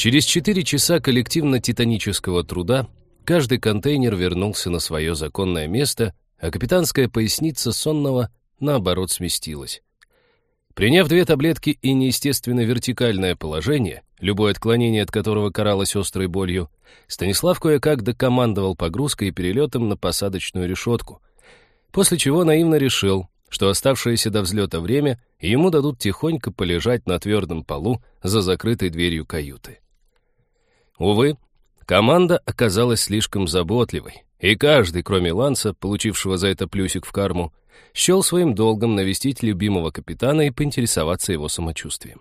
Через четыре часа коллективно-титанического труда каждый контейнер вернулся на свое законное место, а капитанская поясница сонного, наоборот, сместилась. Приняв две таблетки и неестественно вертикальное положение, любое отклонение от которого каралось острой болью, Станислав кое-как докомандовал погрузкой и перелетом на посадочную решетку, после чего наивно решил, что оставшееся до взлета время ему дадут тихонько полежать на твердом полу за закрытой дверью каюты. Увы, команда оказалась слишком заботливой, и каждый, кроме Ланса, получившего за это плюсик в карму, счел своим долгом навестить любимого капитана и поинтересоваться его самочувствием.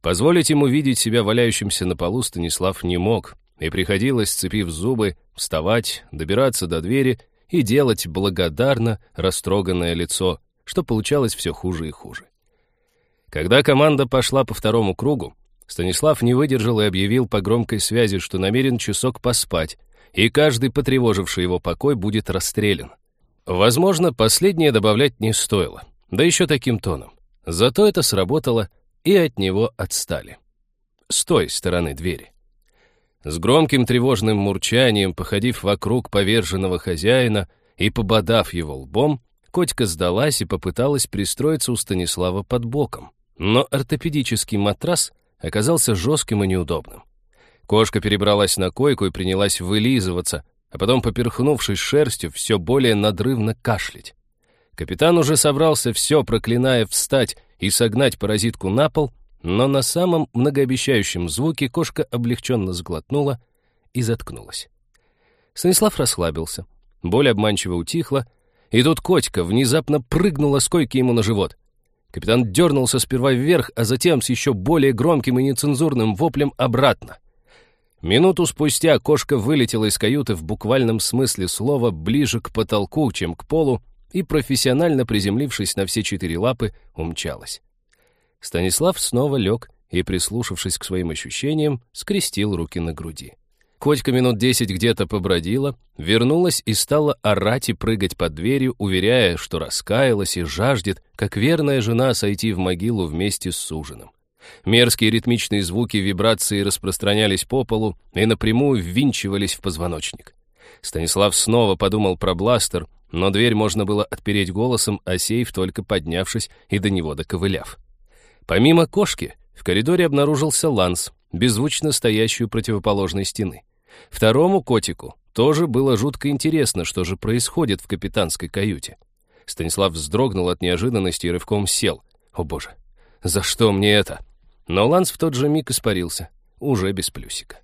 Позволить ему видеть себя валяющимся на полу Станислав не мог, и приходилось, сцепив зубы, вставать, добираться до двери и делать благодарно растроганное лицо, что получалось все хуже и хуже. Когда команда пошла по второму кругу, Станислав не выдержал и объявил по громкой связи, что намерен часок поспать, и каждый, потревоживший его покой, будет расстрелян. Возможно, последнее добавлять не стоило, да еще таким тоном. Зато это сработало, и от него отстали. С той стороны двери. С громким тревожным мурчанием, походив вокруг поверженного хозяина и пободав его лбом, Котька сдалась и попыталась пристроиться у Станислава под боком. Но ортопедический матрас оказался жестким и неудобным. Кошка перебралась на койку и принялась вылизываться, а потом, поперхнувшись шерстью, все более надрывно кашлять. Капитан уже собрался все, проклиная, встать и согнать паразитку на пол, но на самом многообещающем звуке кошка облегченно сглотнула и заткнулась. Станислав расслабился, боль обманчиво утихла, и тут котика внезапно прыгнула с койки ему на живот. Капитан дернулся сперва вверх, а затем с еще более громким и нецензурным воплем обратно. Минуту спустя кошка вылетела из каюты в буквальном смысле слова ближе к потолку, чем к полу, и, профессионально приземлившись на все четыре лапы, умчалась. Станислав снова лег и, прислушавшись к своим ощущениям, скрестил руки на груди. Котька минут десять где-то побродила, вернулась и стала орать и прыгать под дверью, уверяя, что раскаялась и жаждет, как верная жена, сойти в могилу вместе с суженым. Мерзкие ритмичные звуки вибрации распространялись по полу и напрямую ввинчивались в позвоночник. Станислав снова подумал про бластер, но дверь можно было отпереть голосом, а сейф только поднявшись и до него доковыляв. Помимо кошки, в коридоре обнаружился Ланс, беззвучно стоящий у противоположной стены. Второму котику тоже было жутко интересно, что же происходит в капитанской каюте. Станислав вздрогнул от неожиданности и рывком сел. «О боже, за что мне это?» Но Ланс в тот же миг испарился, уже без плюсика.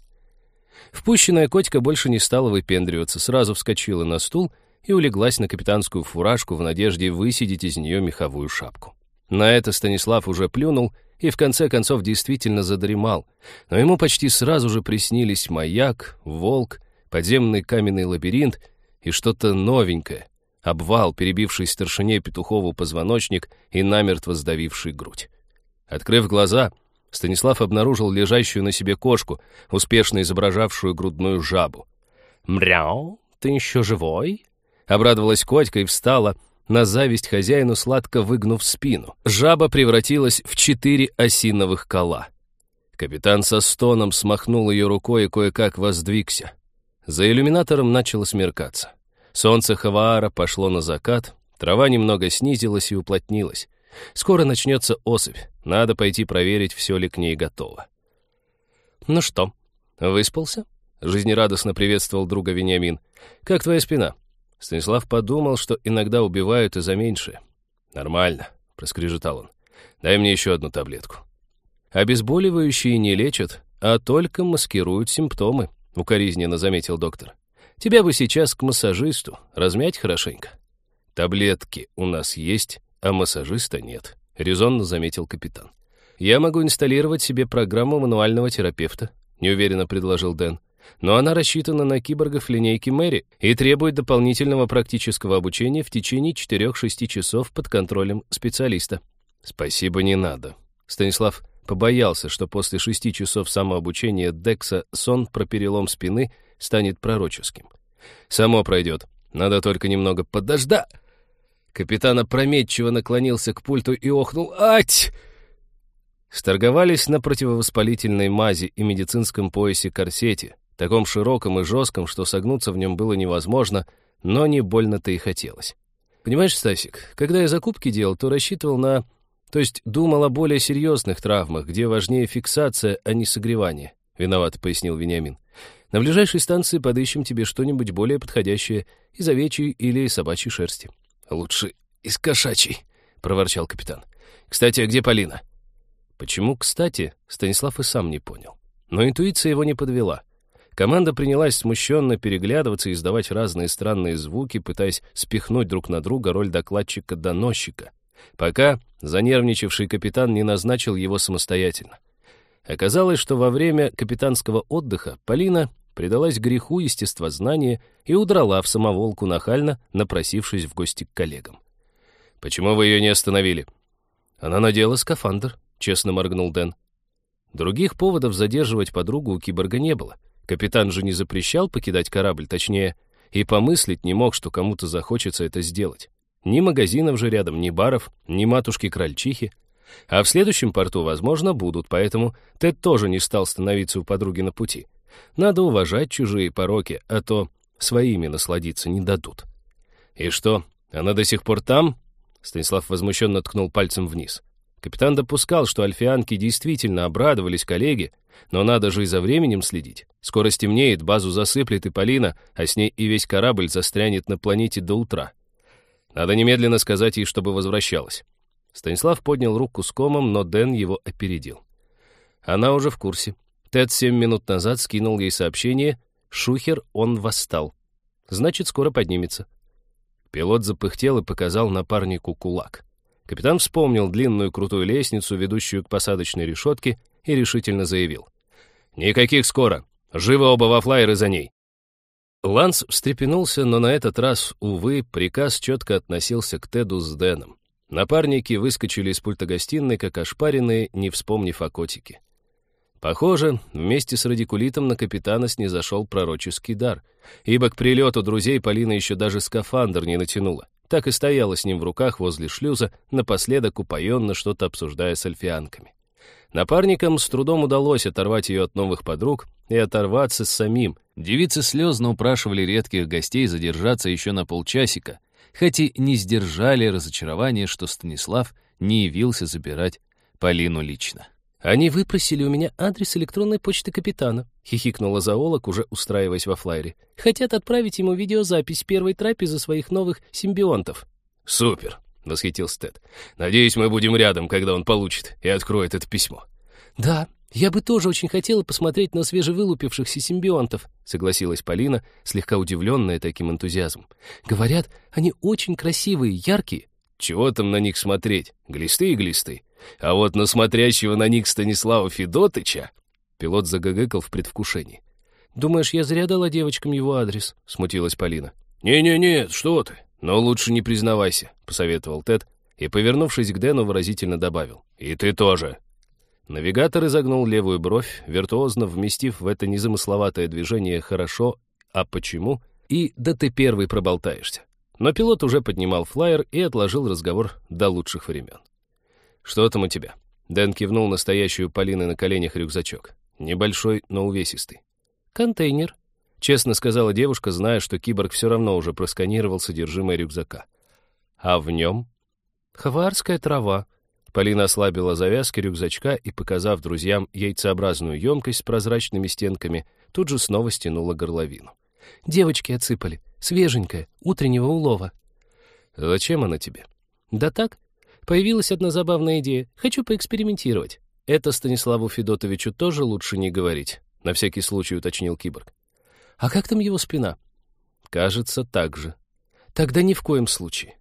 Впущенная котика больше не стала выпендриваться, сразу вскочила на стул и улеглась на капитанскую фуражку в надежде высидеть из нее меховую шапку. На это Станислав уже плюнул и в конце концов действительно задремал, но ему почти сразу же приснились маяк, волк, подземный каменный лабиринт и что-то новенькое, обвал, перебивший старшине Петухову позвоночник и намертво сдавивший грудь. Открыв глаза, Станислав обнаружил лежащую на себе кошку, успешно изображавшую грудную жабу. «Мряу, ты еще живой?» Обрадовалась Котька и встала, на зависть хозяину сладко выгнув спину. Жаба превратилась в четыре осиновых кола. Капитан со стоном смахнул ее рукой и кое-как воздвигся. За иллюминатором начало смеркаться. Солнце Хаваара пошло на закат, трава немного снизилась и уплотнилась. Скоро начнется особь, надо пойти проверить, все ли к ней готово. «Ну что, выспался?» — жизнерадостно приветствовал друга Вениамин. «Как твоя спина?» Станислав подумал, что иногда убивают и за меньшее. «Нормально», — проскрежетал он. «Дай мне еще одну таблетку». «Обезболивающие не лечат, а только маскируют симптомы», — укоризненно заметил доктор. «Тебя бы сейчас к массажисту, размять хорошенько». «Таблетки у нас есть, а массажиста нет», — резонно заметил капитан. «Я могу инсталлировать себе программу мануального терапевта», — неуверенно предложил Дэн но она рассчитана на киборгов линейки Мэри и требует дополнительного практического обучения в течение 4-6 часов под контролем специалиста. Спасибо, не надо. Станислав побоялся, что после шести часов самообучения Декса сон про перелом спины станет пророческим. Само пройдет, надо только немного подожда. Капитан опрометчиво наклонился к пульту и охнул «Ать!» Сторговались на противовоспалительной мази и медицинском поясе-корсете, таком широком и жестком, что согнуться в нем было невозможно, но не больно-то и хотелось. Понимаешь, Стасик, когда я закупки делал, то рассчитывал на... То есть думал о более серьезных травмах, где важнее фиксация, а не согревание. Виноват, пояснил Вениамин. На ближайшей станции подыщем тебе что-нибудь более подходящее из овечьей или собачьей шерсти. Лучше из кошачьей, проворчал капитан. Кстати, а где Полина? Почему, кстати, Станислав и сам не понял. Но интуиция его не подвела. Команда принялась смущенно переглядываться и издавать разные странные звуки, пытаясь спихнуть друг на друга роль докладчика-доносчика, пока занервничавший капитан не назначил его самостоятельно. Оказалось, что во время капитанского отдыха Полина предалась греху естествознания и удрала в самоволку нахально, напросившись в гости к коллегам. «Почему вы ее не остановили?» «Она надела скафандр», — честно моргнул Дэн. Других поводов задерживать подругу у киборга не было. Капитан же не запрещал покидать корабль, точнее, и помыслить не мог, что кому-то захочется это сделать. Ни магазинов же рядом, ни баров, ни матушки-крольчихи. А в следующем порту, возможно, будут, поэтому Тед тоже не стал становиться у подруги на пути. Надо уважать чужие пороки, а то своими насладиться не дадут. «И что, она до сих пор там?» Станислав возмущенно ткнул пальцем вниз. Капитан допускал, что альфианки действительно обрадовались коллеге, но надо же и за временем следить. Скоро стемнеет, базу засыплет и Полина, а с ней и весь корабль застрянет на планете до утра. Надо немедленно сказать ей, чтобы возвращалась. Станислав поднял руку с комом, но Дэн его опередил. Она уже в курсе. Тед семь минут назад скинул ей сообщение «Шухер, он восстал». Значит, скоро поднимется. Пилот запыхтел и показал напарнику кулак. Капитан вспомнил длинную крутую лестницу, ведущую к посадочной решетке, и решительно заявил. «Никаких скоро. Живы оба во флайеры за ней». Ланс встрепенулся, но на этот раз, увы, приказ четко относился к Теду с Дэном. Напарники выскочили из пульта гостиной, как ошпаренные, не вспомнив о котике. Похоже, вместе с радикулитом на капитана снизошел пророческий дар, ибо к прилету друзей Полина еще даже скафандр не натянула так и стояла с ним в руках возле шлюза, напоследок упоенно что-то обсуждая с альфианками. Напарникам с трудом удалось оторвать ее от новых подруг и оторваться с самим. Девицы слезно упрашивали редких гостей задержаться еще на полчасика, хоть и не сдержали разочарование, что Станислав не явился забирать Полину лично. «Они выпросили у меня адрес электронной почты капитана», — хихикнула зоолог, уже устраиваясь во флайере. «Хотят отправить ему видеозапись первой трапезы своих новых симбионтов». «Супер!» — восхитился Тед. «Надеюсь, мы будем рядом, когда он получит и откроет это письмо». «Да, я бы тоже очень хотела посмотреть на свежевылупившихся симбионтов», — согласилась Полина, слегка удивленная таким энтузиазмом. «Говорят, они очень красивые, яркие». «Чего там на них смотреть? Глисты и глисты. А вот на смотрящего на них Станислава Федотыча пилот загагыкал в предвкушении. «Думаешь, я зря дала девочкам его адрес?» — смутилась Полина. «Не-не-не, что ты? Но лучше не признавайся», — посоветовал Тед и, повернувшись к Дэну, выразительно добавил. «И ты тоже». Навигатор изогнул левую бровь, виртуозно вместив в это незамысловатое движение «хорошо», «а почему?» и «да ты первый проболтаешься». Но пилот уже поднимал флайер и отложил разговор до лучших времен. «Что там у тебя?» Дэн кивнул настоящую Полины на коленях рюкзачок. Небольшой, но увесистый. «Контейнер», — честно сказала девушка, зная, что киборг все равно уже просканировал содержимое рюкзака. «А в нем?» «Хварская трава». Полина ослабила завязки рюкзачка и, показав друзьям яйцеобразную емкость с прозрачными стенками, тут же снова стянула горловину. «Девочки отсыпали. Свеженькая, утреннего улова». «Зачем она тебе?» «Да так, Появилась одна забавная идея. Хочу поэкспериментировать. Это Станиславу Федотовичу тоже лучше не говорить. На всякий случай уточнил киборг. А как там его спина? Кажется, так же. Тогда ни в коем случае.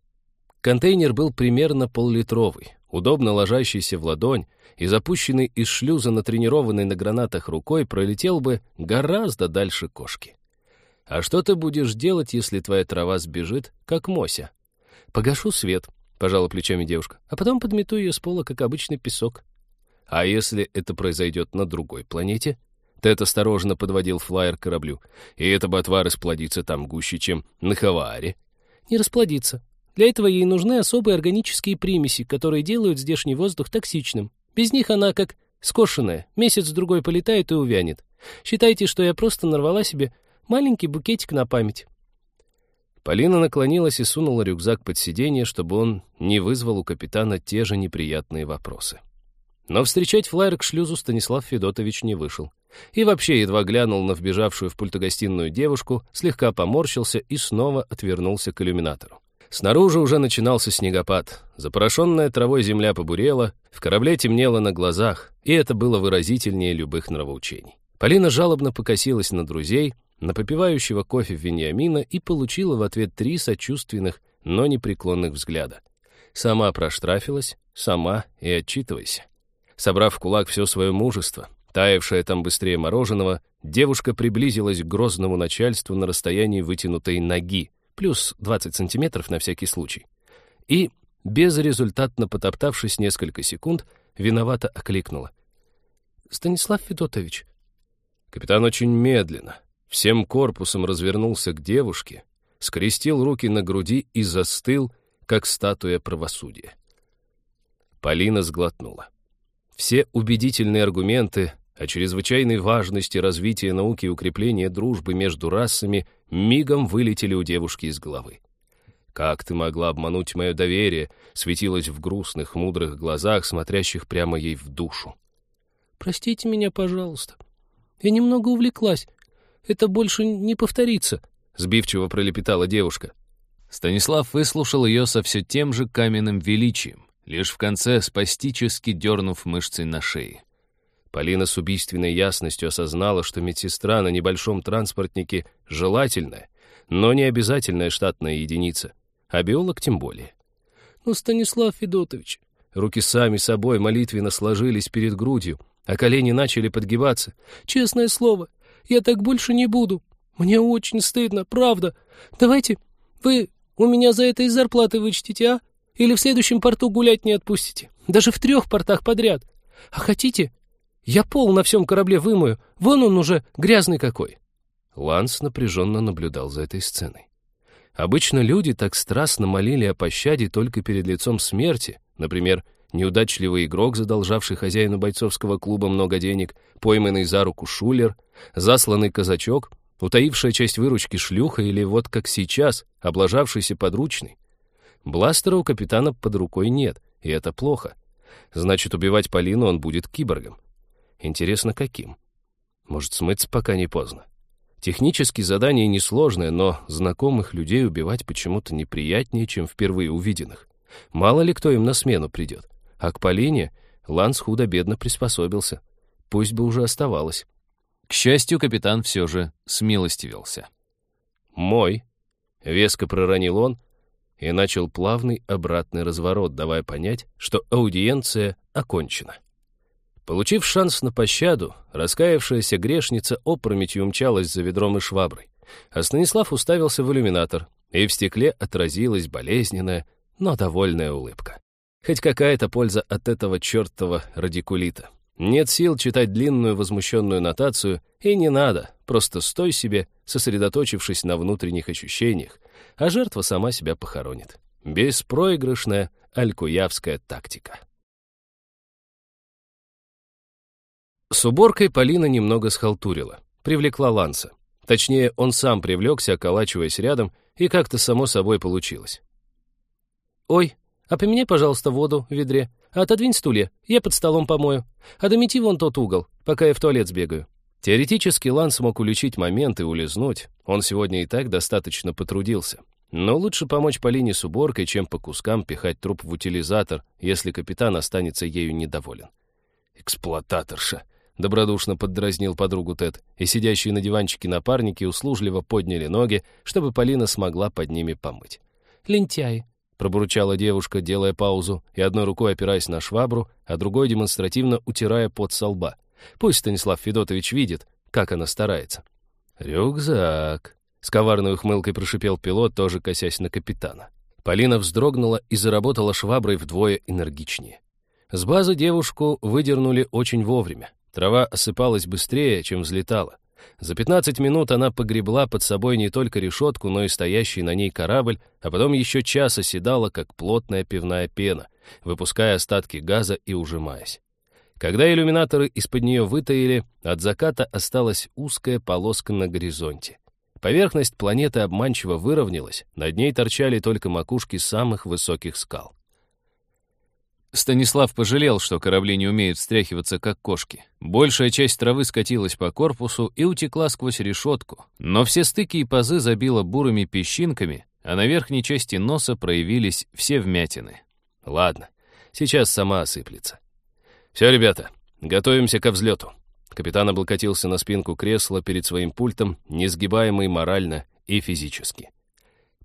Контейнер был примерно поллитровый, удобно ложащийся в ладонь, и запущенный из шлюза натренированной на гранатах рукой пролетел бы гораздо дальше кошки. А что ты будешь делать, если твоя трава сбежит, как Мося? Погашу свет, — пожала плечами девушка. «А потом подмету ее с пола, как обычный песок». «А если это произойдет на другой планете?» Тед осторожно подводил флайер к кораблю. «И эта ботва расплодится там гуще, чем на Хавааре». «Не расплодится. Для этого ей нужны особые органические примеси, которые делают здешний воздух токсичным. Без них она как скошенная, месяц-другой полетает и увянет. Считайте, что я просто нарвала себе маленький букетик на память». Полина наклонилась и сунула рюкзак под сиденье, чтобы он не вызвал у капитана те же неприятные вопросы. Но встречать флайер к шлюзу Станислав Федотович не вышел. И вообще едва глянул на вбежавшую в пультогостиную девушку, слегка поморщился и снова отвернулся к иллюминатору. Снаружи уже начинался снегопад. Запорошенная травой земля побурела, в корабле темнело на глазах, и это было выразительнее любых нравоучений. Полина жалобно покосилась на друзей, на попивающего кофе Вениамина и получила в ответ три сочувственных, но непреклонных взгляда. Сама проштрафилась, сама и отчитывайся. Собрав в кулак все свое мужество, таявшее там быстрее мороженого, девушка приблизилась к грозному начальству на расстоянии вытянутой ноги, плюс 20 сантиметров на всякий случай. И, безрезультатно потоптавшись несколько секунд, виновато окликнула. «Станислав Федотович». Капитан очень медленно, всем корпусом развернулся к девушке, скрестил руки на груди и застыл, как статуя правосудия. Полина сглотнула. Все убедительные аргументы о чрезвычайной важности развития науки и укрепления дружбы между расами мигом вылетели у девушки из головы. «Как ты могла обмануть мое доверие?» светилось в грустных, мудрых глазах, смотрящих прямо ей в душу. «Простите меня, пожалуйста. Я немного увлеклась. Это больше не повторится», — сбивчиво пролепетала девушка. Станислав выслушал ее со все тем же каменным величием, лишь в конце спастически дернув мышцы на шее. Полина с убийственной ясностью осознала, что медсестра на небольшом транспортнике желательная, но не обязательная штатная единица, а биолог тем более. «Ну, Станислав Федотович...» Руки сами собой молитвенно сложились перед грудью, а колени начали подгибаться. «Честное слово, я так больше не буду. Мне очень стыдно, правда. Давайте вы у меня за это из зарплаты вычтите, а? Или в следующем порту гулять не отпустите. Даже в трех портах подряд. А хотите, я пол на всем корабле вымою. Вон он уже грязный какой». Ланс напряженно наблюдал за этой сценой. Обычно люди так страстно молили о пощаде только перед лицом смерти, например, неудачливый игрок, задолжавший хозяину бойцовского клуба много денег, пойманный за руку шулер, засланный казачок, утаившая часть выручки шлюха или вот как сейчас, облажавшийся подручный. Бластера у капитана под рукой нет, и это плохо. Значит, убивать Полину он будет киборгом. Интересно, каким? Может, смыться пока не поздно. Технически задание несложное, но знакомых людей убивать почему-то неприятнее, чем впервые увиденных. Мало ли кто им на смену придет. А к Полине Ланс худо-бедно приспособился. Пусть бы уже оставалось. К счастью, капитан все же смилостивился. «Мой», — веско проронил он, и начал плавный обратный разворот, давая понять, что аудиенция окончена. Получив шанс на пощаду, раскаявшаяся грешница опрометью умчалась за ведром и шваброй, а Станислав уставился в иллюминатор, и в стекле отразилась болезненная, но довольная улыбка. Хоть какая-то польза от этого чертова радикулита. Нет сил читать длинную возмущенную нотацию, и не надо, просто стой себе, сосредоточившись на внутренних ощущениях, а жертва сама себя похоронит. Беспроигрышная алькуявская тактика. С уборкой Полина немного схалтурила, привлекла Ланса. Точнее, он сам привлекся, околачиваясь рядом, и как-то само собой получилось. «Ой, а поменяй, пожалуйста, воду в ведре. Отодвинь стулья, я под столом помою. А домети вон тот угол, пока я в туалет сбегаю». Теоретически Лан смог уличить момент и улизнуть. Он сегодня и так достаточно потрудился. Но лучше помочь Полине с уборкой, чем по кускам пихать труп в утилизатор, если капитан останется ею недоволен. «Эксплуататорша!» — добродушно поддразнил подругу Тед, и сидящие на диванчике напарники услужливо подняли ноги, чтобы Полина смогла под ними помыть. «Лентяи!» Пробурчала девушка, делая паузу и одной рукой опираясь на швабру, а другой демонстративно утирая пот со лба. Пусть Станислав Федотович видит, как она старается. «Рюкзак», — с коварной ухмылкой прошипел пилот, тоже косясь на капитана. Полина вздрогнула и заработала шваброй вдвое энергичнее. С базы девушку выдернули очень вовремя. Трава осыпалась быстрее, чем взлетала. За 15 минут она погребла под собой не только решетку, но и стоящий на ней корабль, а потом еще час оседала, как плотная пивная пена, выпуская остатки газа и ужимаясь. Когда иллюминаторы из-под нее вытаили, от заката осталась узкая полоска на горизонте. Поверхность планеты обманчиво выровнялась, над ней торчали только макушки самых высоких скал. Станислав пожалел, что корабли не умеют встряхиваться, как кошки. Большая часть травы скатилась по корпусу и утекла сквозь решетку, но все стыки и пазы забило бурыми песчинками, а на верхней части носа проявились все вмятины. Ладно, сейчас сама осыплется. Все, ребята, готовимся ко взлету. Капитан облокотился на спинку кресла перед своим пультом, несгибаемый морально и физически.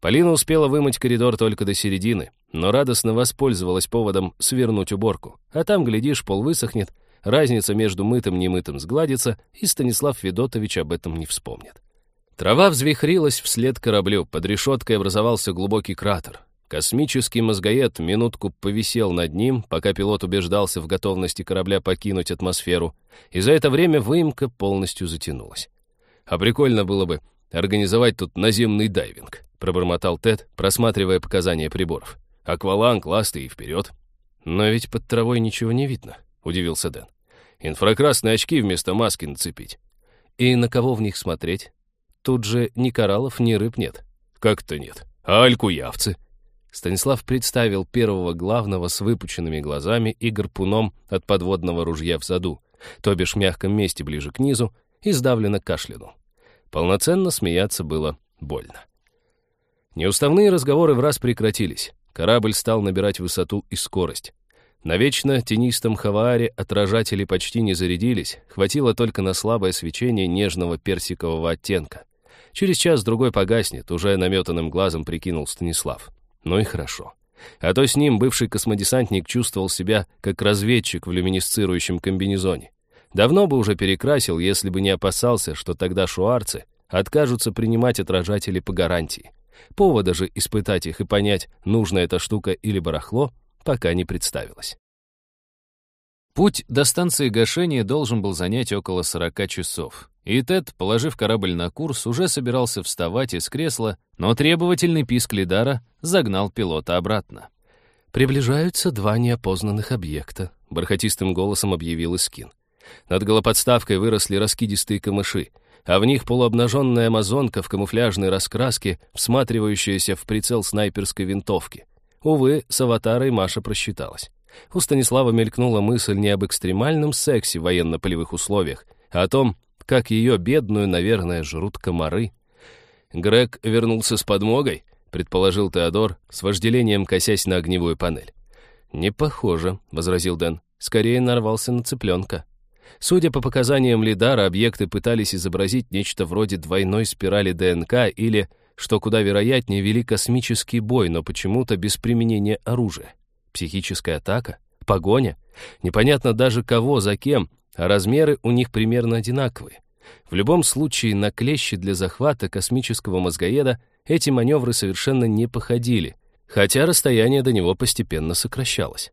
Полина успела вымыть коридор только до середины, но радостно воспользовалась поводом свернуть уборку. А там, глядишь, пол высохнет, разница между мытым и немытым сгладится, и Станислав Федотович об этом не вспомнит. Трава взвихрилась вслед кораблю, под решеткой образовался глубокий кратер. Космический мозгоед минутку повисел над ним, пока пилот убеждался в готовности корабля покинуть атмосферу, и за это время выемка полностью затянулась. А прикольно было бы организовать тут наземный дайвинг, пробормотал Тед, просматривая показания приборов. Акваланг, ласты и вперед. Но ведь под травой ничего не видно, удивился Дэн. Инфракрасные очки вместо маски нацепить. И на кого в них смотреть? Тут же ни кораллов, ни рыб нет. Как-то нет. А алькуявцы? Станислав представил первого главного с выпученными глазами и гарпуном от подводного ружья в заду, то бишь в мягком месте ближе к низу, и сдавленно кашлянул. Полноценно смеяться было больно. Неуставные разговоры в раз прекратились. Корабль стал набирать высоту и скорость. На вечно тенистом Хавааре отражатели почти не зарядились, хватило только на слабое свечение нежного персикового оттенка. Через час-другой погаснет, уже наметанным глазом прикинул Станислав. Ну и хорошо. А то с ним бывший космодесантник чувствовал себя как разведчик в люминесцирующем комбинезоне. Давно бы уже перекрасил, если бы не опасался, что тогда шуарцы откажутся принимать отражатели по гарантии. Повода же испытать их и понять, нужна эта штука или барахло, пока не представилось. Путь до станции гашения должен был занять около 40 часов. И Тед, положив корабль на курс, уже собирался вставать из кресла, но требовательный писк Лидара загнал пилота обратно. «Приближаются два неопознанных объекта», — бархатистым голосом объявил Искин. Над голоподставкой выросли раскидистые камыши, а в них полуобнаженная амазонка в камуфляжной раскраске, всматривающаяся в прицел снайперской винтовки. Увы, с аватарой Маша просчиталась. У Станислава мелькнула мысль не об экстремальном сексе в военно-полевых условиях, а о том, как ее бедную, наверное, жрут комары. Грег вернулся с подмогой, предположил Теодор, с вожделением косясь на огневую панель. «Не похоже», — возразил Дэн. «Скорее нарвался на цыпленка». Судя по показаниям Лидара, объекты пытались изобразить нечто вроде двойной спирали ДНК или, что куда вероятнее, вели космический бой, но почему-то без применения оружия. Психическая атака? Погоня? Непонятно даже кого, за кем, а размеры у них примерно одинаковые. В любом случае, на клещи для захвата космического мозгоеда эти маневры совершенно не походили, хотя расстояние до него постепенно сокращалось.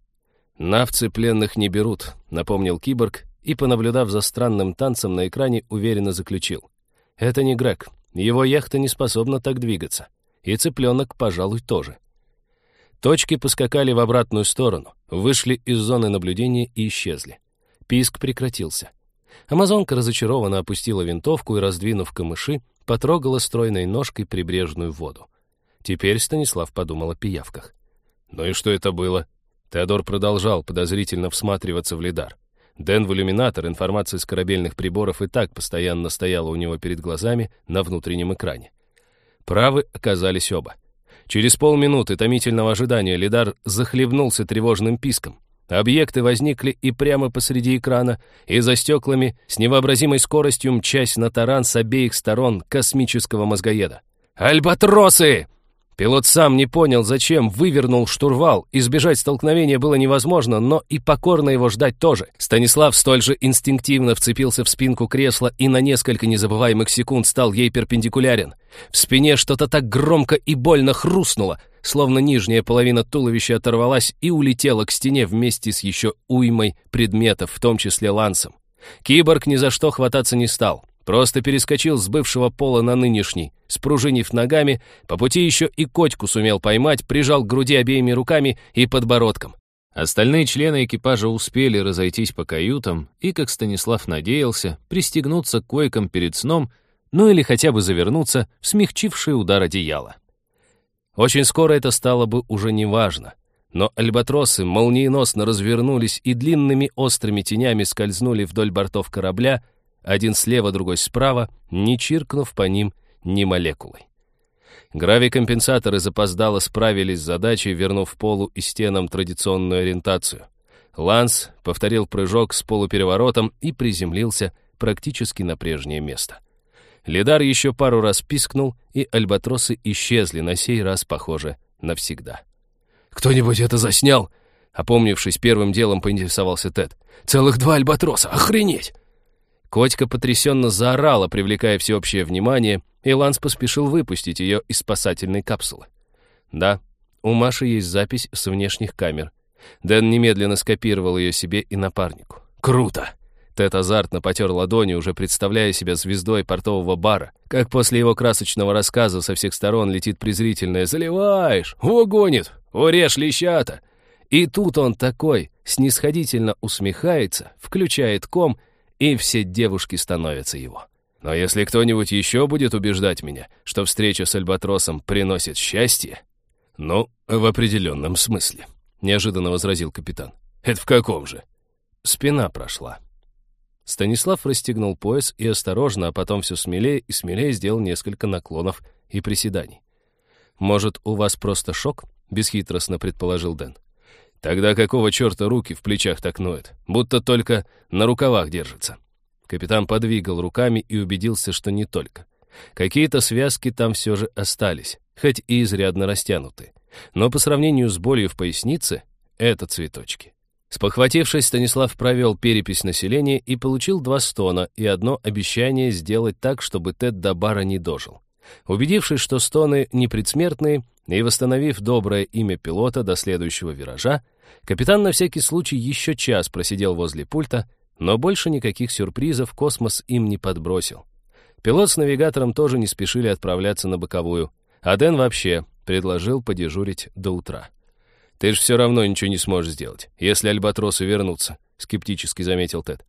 «Навцы пленных не берут», — напомнил киборг и, понаблюдав за странным танцем на экране, уверенно заключил. «Это не Грег. Его яхта не способна так двигаться. И цыпленок, пожалуй, тоже». Точки поскакали в обратную сторону, вышли из зоны наблюдения и исчезли. Писк прекратился. Амазонка разочарованно опустила винтовку и, раздвинув камыши, потрогала стройной ножкой прибрежную воду. Теперь Станислав подумал о пиявках. «Ну и что это было?» Теодор продолжал подозрительно всматриваться в лидар. Дэн в иллюминатор, информация с корабельных приборов и так постоянно стояла у него перед глазами на внутреннем экране. Правы оказались оба. Через полминуты томительного ожидания Лидар захлебнулся тревожным писком. Объекты возникли и прямо посреди экрана, и за стеклами с невообразимой скоростью мчась на таран с обеих сторон космического мозгоеда. «Альбатросы!» Пилот сам не понял, зачем вывернул штурвал. Избежать столкновения было невозможно, но и покорно его ждать тоже. Станислав столь же инстинктивно вцепился в спинку кресла и на несколько незабываемых секунд стал ей перпендикулярен. В спине что-то так громко и больно хрустнуло, словно нижняя половина туловища оторвалась и улетела к стене вместе с еще уймой предметов, в том числе лансом. Киборг ни за что хвататься не стал. Просто перескочил с бывшего пола на нынешний, спружинив ногами, по пути еще и котьку сумел поймать, прижал к груди обеими руками и подбородком. Остальные члены экипажа успели разойтись по каютам и, как Станислав надеялся, пристегнуться к койкам перед сном, ну или хотя бы завернуться в смягчивший удар одеяла. Очень скоро это стало бы уже неважно, но альбатросы молниеносно развернулись и длинными острыми тенями скользнули вдоль бортов корабля, один слева, другой справа, не чиркнув по ним ни молекулой. Гравикомпенсаторы запоздало справились с задачей, вернув полу и стенам традиционную ориентацию. Ланс повторил прыжок с полупереворотом и приземлился практически на прежнее место. Лидар еще пару раз пискнул, и альбатросы исчезли, на сей раз, похоже, навсегда. «Кто-нибудь это заснял?» Опомнившись, первым делом поинтересовался Тед. «Целых два альбатроса! Охренеть!» Котика потрясенно заорала, привлекая всеобщее внимание, и Ланс поспешил выпустить ее из спасательной капсулы. Да, у Маши есть запись с внешних камер. Дэн немедленно скопировал ее себе и напарнику. «Круто!» Тед азартно потер ладони, уже представляя себя звездой портового бара. Как после его красочного рассказа со всех сторон летит презрительное «Заливаешь! О, гонит! Урежь лещата!» И тут он такой, снисходительно усмехается, включает ком, и все девушки становятся его. Но если кто-нибудь еще будет убеждать меня, что встреча с Альбатросом приносит счастье, ну, в определенном смысле, неожиданно возразил капитан. Это в каком же? Спина прошла. Станислав расстегнул пояс и осторожно, а потом все смелее и смелее сделал несколько наклонов и приседаний. «Может, у вас просто шок?» — бесхитростно предположил Дэн. «Тогда какого черта руки в плечах так ноют? Будто только на рукавах держатся». Капитан подвигал руками и убедился, что не только. Какие-то связки там все же остались, хоть и изрядно растянуты. Но по сравнению с болью в пояснице — это цветочки. Спохватившись, Станислав провел перепись населения и получил два стона и одно обещание сделать так, чтобы Тед до бара не дожил. Убедившись, что стоны не предсмертные, и восстановив доброе имя пилота до следующего виража, капитан на всякий случай еще час просидел возле пульта, но больше никаких сюрпризов космос им не подбросил. Пилот с навигатором тоже не спешили отправляться на боковую, а Дэн вообще предложил подежурить до утра. «Ты ж все равно ничего не сможешь сделать, если альбатросы вернутся», — скептически заметил Тед.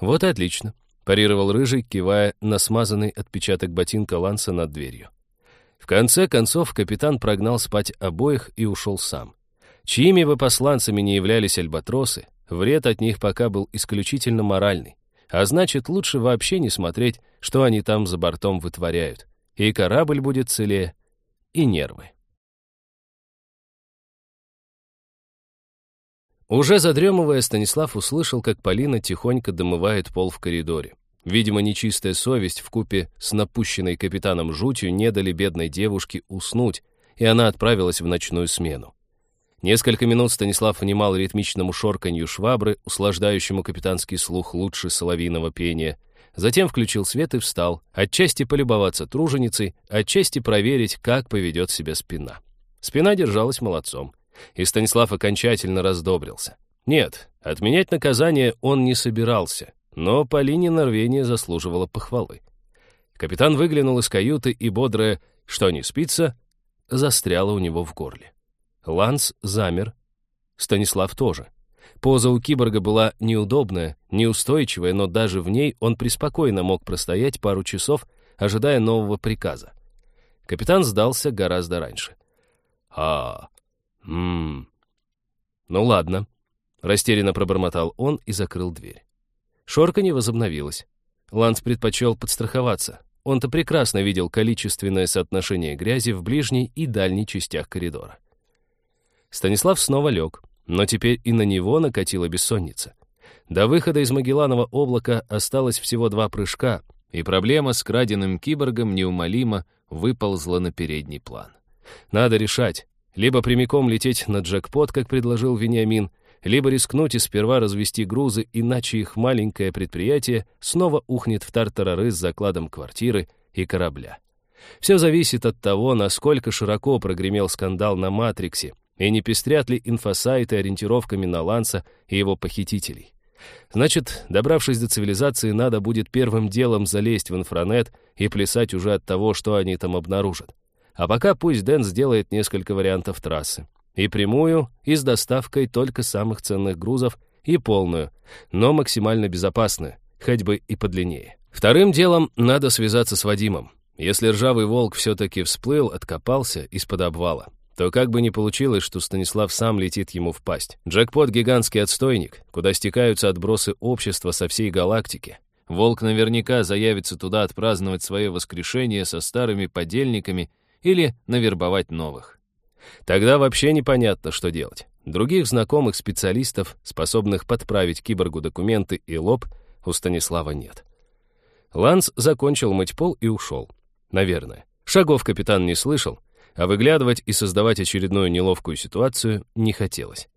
«Вот и отлично», — парировал Рыжий, кивая на смазанный отпечаток ботинка Ланса над дверью. В конце концов капитан прогнал спать обоих и ушел сам. Чьими бы посланцами не являлись альбатросы, Вред от них пока был исключительно моральный. А значит, лучше вообще не смотреть, что они там за бортом вытворяют. И корабль будет целее, и нервы. Уже задремывая, Станислав услышал, как Полина тихонько домывает пол в коридоре. Видимо, нечистая совесть в купе с напущенной капитаном жутью не дали бедной девушке уснуть, и она отправилась в ночную смену. Несколько минут Станислав внимал ритмичному шорканью швабры, услаждающему капитанский слух лучше соловьиного пения. Затем включил свет и встал, отчасти полюбоваться труженицей, отчасти проверить, как поведет себя спина. Спина держалась молодцом, и Станислав окончательно раздобрился. Нет, отменять наказание он не собирался, но Полине на заслуживало похвалы. Капитан выглянул из каюты, и бодрое «что не спится» застряло у него в горле. Ланс замер. Станислав тоже. Поза у киборга была неудобная, неустойчивая, но даже в ней он преспокойно мог простоять пару часов, ожидая нового приказа. Капитан сдался гораздо раньше. «А, ммм, ну ладно», — растерянно пробормотал он и закрыл дверь. Шорка не возобновилась. Ланс предпочел подстраховаться. Он-то прекрасно видел количественное соотношение грязи в ближней и дальней частях коридора. Станислав снова лег, но теперь и на него накатила бессонница. До выхода из Магелланова облака осталось всего два прыжка, и проблема с краденым киборгом неумолимо выползла на передний план. Надо решать, либо прямиком лететь на джекпот, как предложил Вениамин, либо рискнуть и сперва развести грузы, иначе их маленькое предприятие снова ухнет в тартарары с закладом квартиры и корабля. Все зависит от того, насколько широко прогремел скандал на «Матриксе», и не пестрят ли инфосайты ориентировками на Ланса и его похитителей. Значит, добравшись до цивилизации, надо будет первым делом залезть в инфранет и плясать уже от того, что они там обнаружат. А пока пусть Дэн сделает несколько вариантов трассы. И прямую, и с доставкой только самых ценных грузов, и полную, но максимально безопасную, хоть бы и подлиннее. Вторым делом надо связаться с Вадимом. Если ржавый волк все-таки всплыл, откопался из-под обвала, то как бы ни получилось, что Станислав сам летит ему в пасть. Джекпот — гигантский отстойник, куда стекаются отбросы общества со всей галактики. Волк наверняка заявится туда отпраздновать свое воскрешение со старыми подельниками или навербовать новых. Тогда вообще непонятно, что делать. Других знакомых специалистов, способных подправить киборгу документы и лоб, у Станислава нет. Ланс закончил мыть пол и ушел. Наверное. Шагов капитан не слышал, а выглядывать и создавать очередную неловкую ситуацию не хотелось.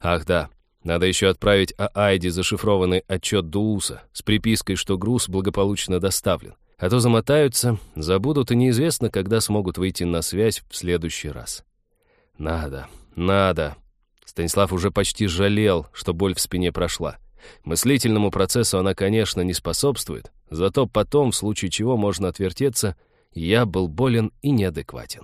Ах да, надо еще отправить Аайде зашифрованный отчет Дууса с припиской, что груз благополучно доставлен. А то замотаются, забудут и неизвестно, когда смогут выйти на связь в следующий раз. Надо, надо. Станислав уже почти жалел, что боль в спине прошла. Мыслительному процессу она, конечно, не способствует, зато потом, в случае чего можно отвертеться, я был болен и неадекватен.